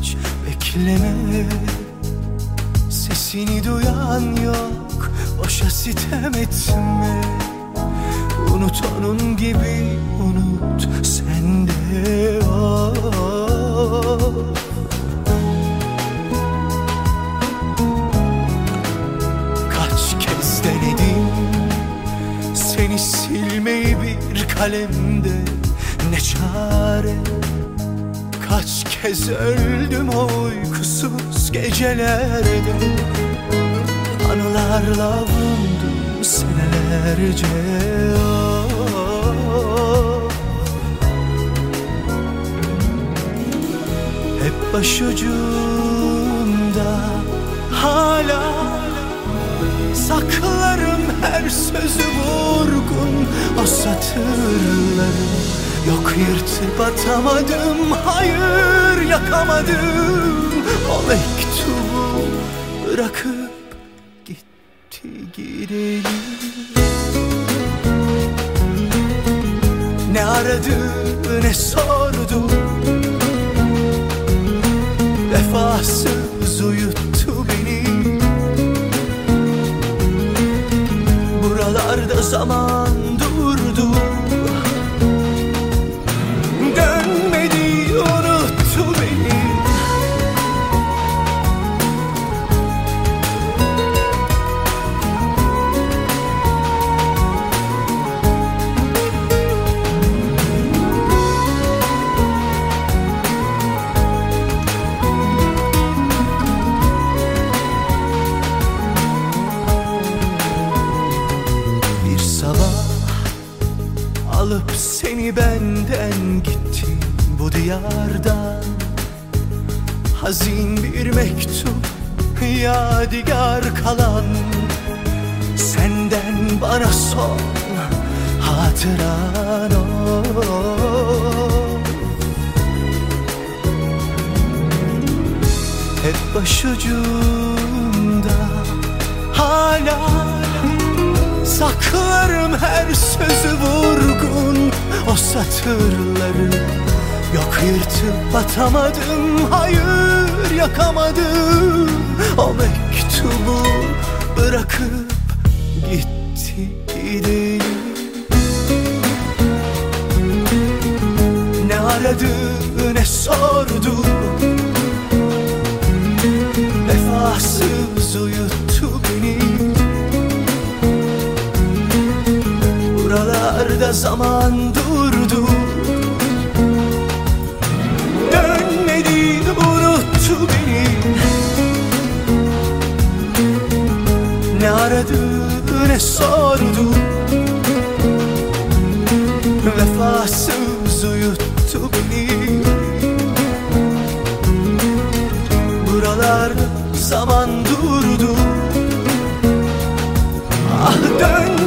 hiç bekleme Sesini duyan yok Boşa sitem etme. Unut onun gibi unut sen de. Kaç kez denedim Seni silmeyi bir kalemde. Ne çare Kaç kez öldüm o uykusuz gecelerde Anılarla avundum senelerce. Hep başucumda hala Saklarım her sözü vurgun O satırları Yok yırtıp atamadım Hayır yakamadım. O mektubu bırakıp gitti gidelim. Ne aradı ne sordu? Vefasız uyuttu beni. Buralarda zaman alıp seni benden gitti bu diyardan Hazin bir mektup yadigar kalan. Senden bana son hatıran o. Hep başucumda hala Saklarım her sözü vurgun. O satırları Yok yırtıp atamadım Hayır yakamadım. O mektubu bırakıp gitti gidelim. Ne aradı ne sordu? Vefasız uyuttu Buralarda zaman durdu. Dönmedi unuttu beni. Ne aradı ne sordu. Vefasız uyuttu beni. Buralarda zaman durdu. Ah dönmedi